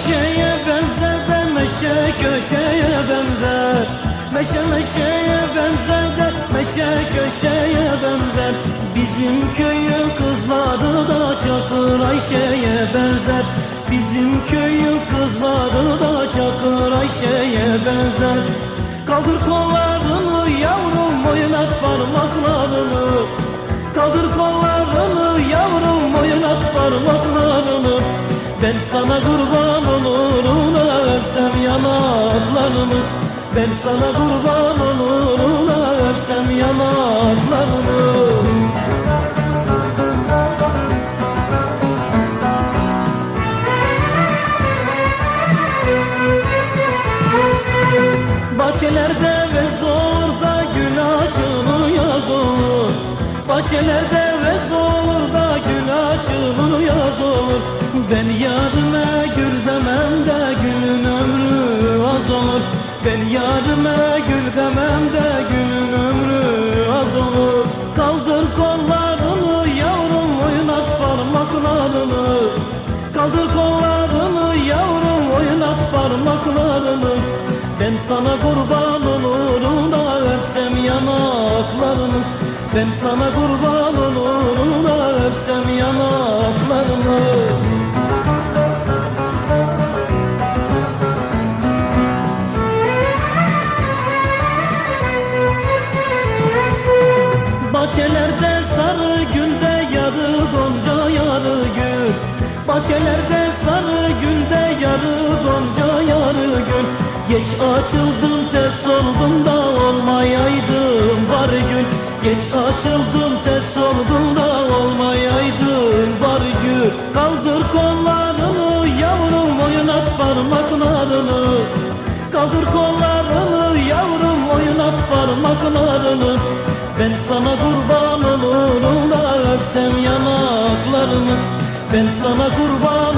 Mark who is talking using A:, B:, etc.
A: meşeye benzer de meşe köşeye benzer. Meşe meşeye benzer de meşe köşeye benzer. Bizim köyün kızları da Çakır Ayşe'ye benzer. Bizim köyün kızları da Çakır Ayşe'ye benzer. Kaldır kol Ben sana kurban olurum da öpsem yanaklarını Ben sana kurban olurum da öpsem yanaklarını Bahçelerde ve zorda gül açılıyor zor. Bahçelerde Ben yarime gül demem de gülün ömrü az olur. Ben yarime gül demem de gülün ömrü az olur. Kaldır kollarını yavrum oynat parmaklarını Kaldır kollarını yavrum oynat parmaklarını Ben sana kurban olurum da öpsem yanaklarını. Ben sana kurban olurum da öpsem yanaklarını Bahçelerde sarı günde yarı gonca yarı gül Geç açıldım ters oldum da olmayaydım var gün Geç açıldım ters oldum da olmayaydım var gün Kaldır kollarını yavrum oynat parmaklarını. Kaldır kollarını yavrum oynat parmaklarını. Ben sana kurban olurum da öpsem yanaklarını Ben sana kurban